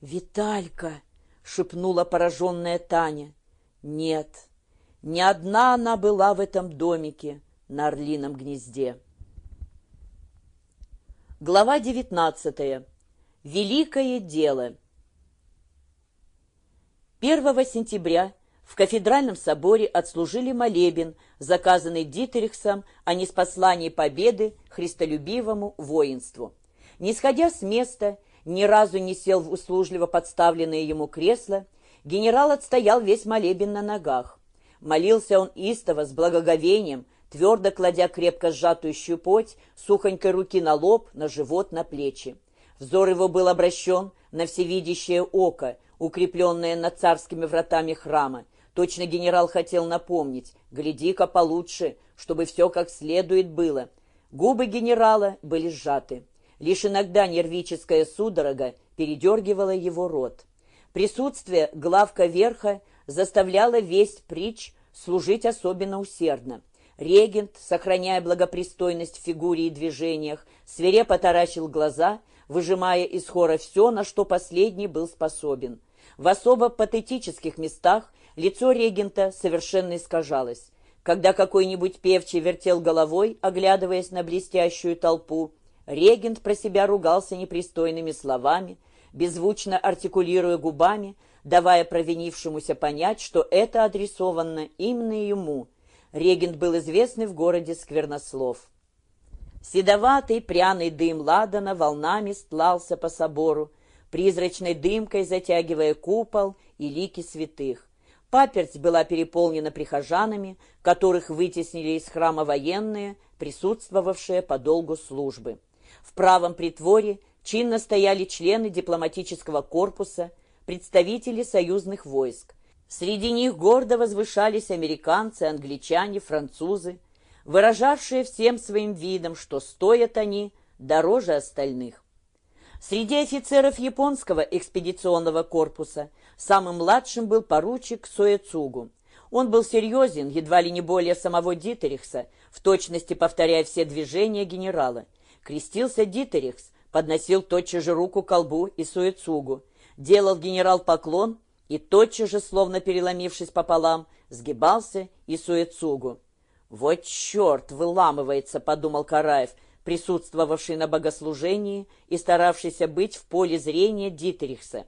«Виталька!» — шепнула пораженная Таня. «Нет, не одна она была в этом домике на Орлином гнезде». Глава девятнадцатая. Великое дело. 1 сентября в кафедральном соборе отслужили молебен, заказанный Дитерихсом о неспослании победы христолюбивому воинству. Не сходя с места, ни разу не сел в услужливо подставленное ему кресло, генерал отстоял весь молебен на ногах. Молился он истово, с благоговением, твердо кладя крепко сжатую щупоть, сухонькой руки на лоб, на живот, на плечи. Взор его был обращен на всевидящее око, укрепленное над царскими вратами храма, Точно генерал хотел напомнить, гляди-ка получше, чтобы все как следует было. Губы генерала были сжаты. Лишь иногда нервическая судорога передергивала его рот. Присутствие главка верха заставляло весь притч служить особенно усердно. Регент, сохраняя благопристойность в фигуре и движениях, свирепо таращил глаза, выжимая из хора все, на что последний был способен. В особо патетических местах Лицо регента совершенно искажалось. Когда какой-нибудь певчий вертел головой, оглядываясь на блестящую толпу, регент про себя ругался непристойными словами, беззвучно артикулируя губами, давая провинившемуся понять, что это адресовано именно ему. Регент был известный в городе сквернослов. Седоватый пряный дым ладана волнами стлался по собору, призрачной дымкой затягивая купол и лики святых. Паперть была переполнена прихожанами, которых вытеснили из храма военные, присутствовавшие по долгу службы. В правом притворе чинно стояли члены дипломатического корпуса, представители союзных войск. Среди них гордо возвышались американцы, англичане, французы, выражавшие всем своим видом, что стоят они дороже остальных. Среди офицеров японского экспедиционного корпуса самым младшим был поручик Суэцугу. Он был серьезен, едва ли не более самого Дитерихса, в точности повторяя все движения генерала. Крестился Дитерихс, подносил тотчас же руку колбу и Суэцугу. Делал генерал поклон и тотчас же, словно переломившись пополам, сгибался и Суэцугу. «Вот черт, выламывается», — подумал Караев, — присутствовавший на богослужении и старавшийся быть в поле зрения Дитрихса.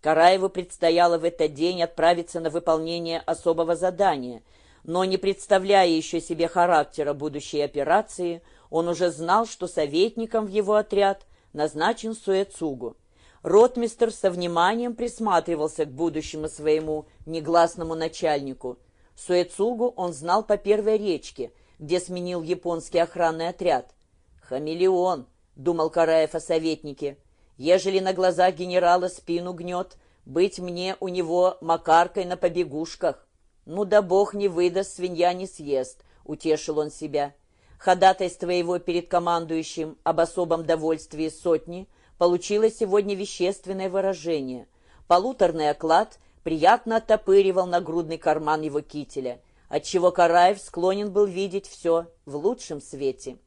Караеву предстояло в этот день отправиться на выполнение особого задания, но не представляя еще себе характера будущей операции, он уже знал, что советником в его отряд назначен Суэцугу. Ротмистер со вниманием присматривался к будущему своему негласному начальнику. Суэцугу он знал по первой речке, где сменил японский охранный отряд. «Хамелеон», — думал Караев о советнике, — «ежели на глазах генерала спину гнет, быть мне у него макаркой на побегушках». «Ну да бог не выдаст, свинья не съест», — утешил он себя. Ходатайство его перед командующим об особом довольствии сотни получило сегодня вещественное выражение. Полуторный оклад приятно оттопыривал нагрудный карман его кителя, отчего Караев склонен был видеть все в лучшем свете.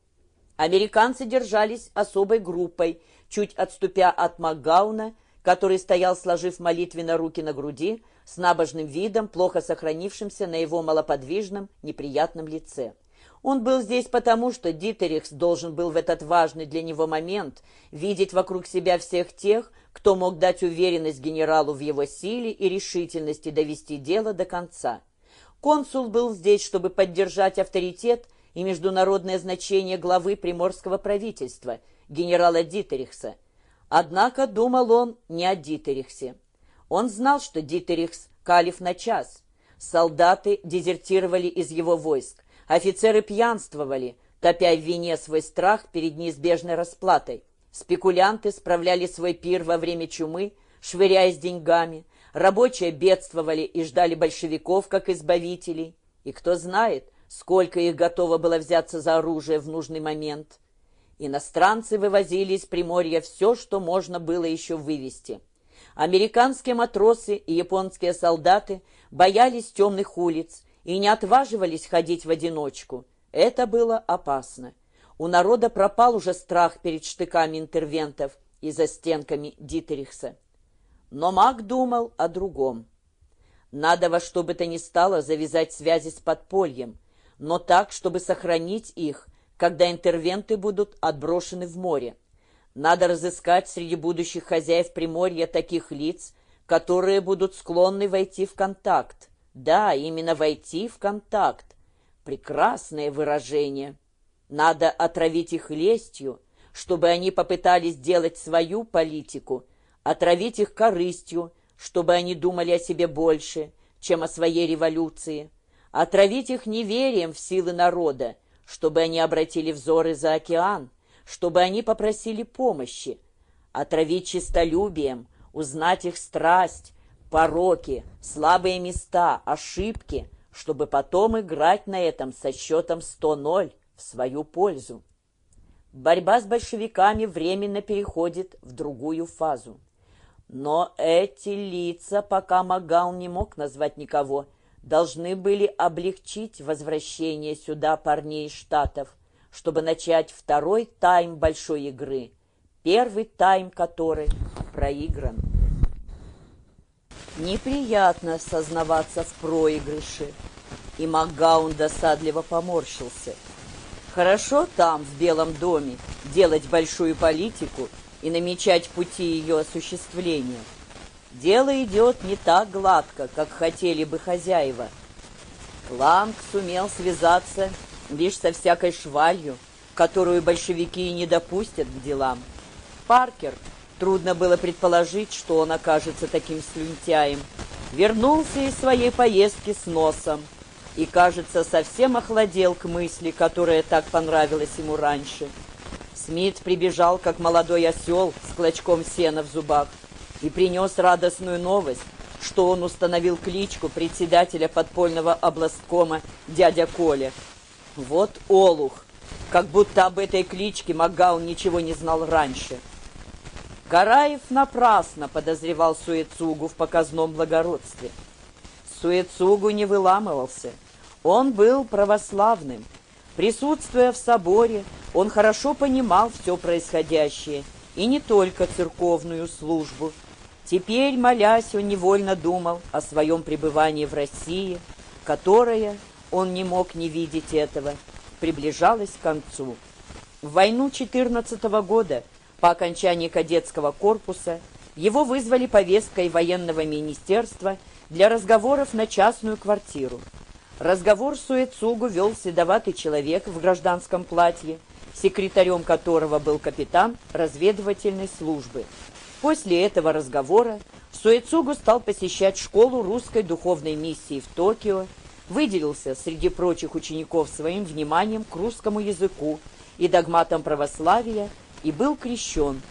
Американцы держались особой группой, чуть отступя от Макгауна, который стоял, сложив молитвенно руки на груди, с набожным видом, плохо сохранившимся на его малоподвижном, неприятном лице. Он был здесь потому, что Дитерихс должен был в этот важный для него момент видеть вокруг себя всех тех, кто мог дать уверенность генералу в его силе и решительности довести дело до конца. Консул был здесь, чтобы поддержать авторитет и международное значение главы приморского правительства, генерала Дитерихса. Однако думал он не о Дитерихсе. Он знал, что Дитерихс – калиф на час. Солдаты дезертировали из его войск, офицеры пьянствовали, топя в вине свой страх перед неизбежной расплатой. Спекулянты справляли свой пир во время чумы, швыряясь деньгами, рабочие бедствовали и ждали большевиков как избавителей. И кто знает, сколько их готово было взяться за оружие в нужный момент. Иностранцы вывозили из Приморья все, что можно было еще вывести. Американские матросы и японские солдаты боялись темных улиц и не отваживались ходить в одиночку. Это было опасно. У народа пропал уже страх перед штыками интервентов и за стенками Дитерихса. Но маг думал о другом. Надо во что бы то ни стало завязать связи с подпольем, но так, чтобы сохранить их, когда интервенты будут отброшены в море. Надо разыскать среди будущих хозяев Приморья таких лиц, которые будут склонны войти в контакт. Да, именно войти в контакт. Прекрасное выражение. Надо отравить их лестью, чтобы они попытались делать свою политику, отравить их корыстью, чтобы они думали о себе больше, чем о своей революции, отравить их неверием в силы народа, чтобы они обратили взоры за океан, чтобы они попросили помощи, отравить честолюбием, узнать их страсть, пороки, слабые места, ошибки, чтобы потом играть на этом со счетом 100-0 в свою пользу. Борьба с большевиками временно переходит в другую фазу. Но эти лица, пока Магал не мог назвать никого, должны были облегчить возвращение сюда парней Штатов, чтобы начать второй тайм большой игры, первый тайм которой проигран. Неприятно сознаваться в проигрыше, и Макгаун досадливо поморщился. Хорошо там, в Белом доме, делать большую политику и намечать пути ее осуществления. Дело идет не так гладко, как хотели бы хозяева. Ланг сумел связаться лишь со всякой швалью, которую большевики не допустят к делам. Паркер, трудно было предположить, что он окажется таким слюнтяем, вернулся из своей поездки с носом и, кажется, совсем охладел к мысли, которая так понравилась ему раньше. Смит прибежал, как молодой осел с клочком сена в зубах, и принес радостную новость, что он установил кличку председателя подпольного областкома дядя Коля. Вот олух! Как будто об этой кличке Магаун ничего не знал раньше. Караев напрасно подозревал Суэцугу в показном благородстве. Суэцугу не выламывался. Он был православным. Присутствуя в соборе, он хорошо понимал все происходящее, и не только церковную службу. Теперь, молясь, он невольно думал о своем пребывании в России, которая, он не мог не видеть этого, приближалась к концу. В войну 14 -го года, по окончании кадетского корпуса, его вызвали повесткой военного министерства для разговоров на частную квартиру. Разговор с Суэцугу вел седоватый человек в гражданском платье, секретарем которого был капитан разведывательной службы. После этого разговора Суэцугу стал посещать школу русской духовной миссии в Токио, выделился среди прочих учеников своим вниманием к русскому языку и догматам православия и был крещен.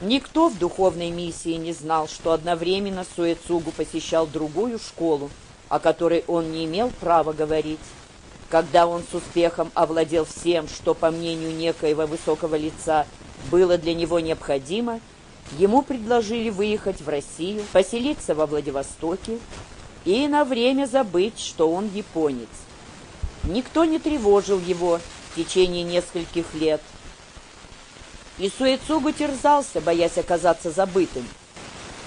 Никто в духовной миссии не знал, что одновременно Суэцугу посещал другую школу, о которой он не имел права говорить. Когда он с успехом овладел всем, что, по мнению некоего высокого лица, было для него необходимо, ему предложили выехать в Россию, поселиться во Владивостоке и на время забыть, что он японец. Никто не тревожил его в течение нескольких лет. И Суэцугу терзался, боясь оказаться забытым.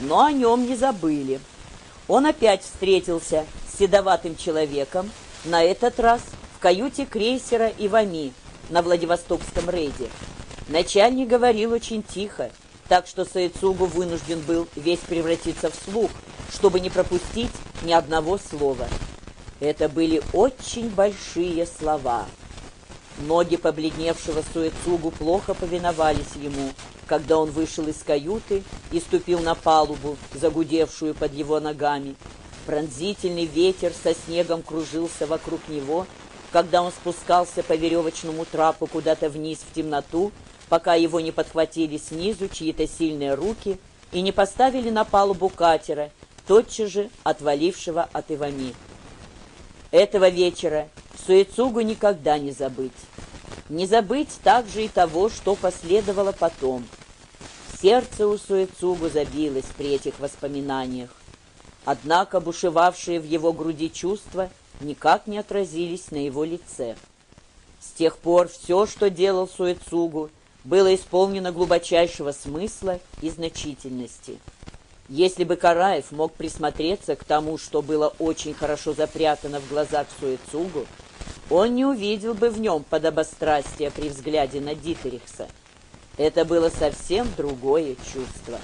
Но о нем не забыли. Он опять встретился с седоватым человеком, на этот раз в каюте крейсера «Ивами» на Владивостокском рейде. Начальник говорил очень тихо, так что Саицугу вынужден был весь превратиться в слух, чтобы не пропустить ни одного слова. Это были очень большие слова. Ноги побледневшего Суэцугу плохо повиновались ему, когда он вышел из каюты и ступил на палубу, загудевшую под его ногами. Пронзительный ветер со снегом кружился вокруг него, когда он спускался по веревочному трапу куда-то вниз в темноту, пока его не подхватили снизу чьи-то сильные руки и не поставили на палубу катера, тотчас же отвалившего от Ивами. Этого вечера Суэцугу никогда не забыть. Не забыть также и того, что последовало потом. Сердце у Суэцугу забилось при этих воспоминаниях. Однако бушевавшие в его груди чувства никак не отразились на его лице. С тех пор все, что делал Суэцугу, было исполнено глубочайшего смысла и значительности. Если бы Караев мог присмотреться к тому, что было очень хорошо запрятано в глазах Суэцугу, он не увидел бы в нем подобострастия при взгляде на Дитерихса. Это было совсем другое чувство.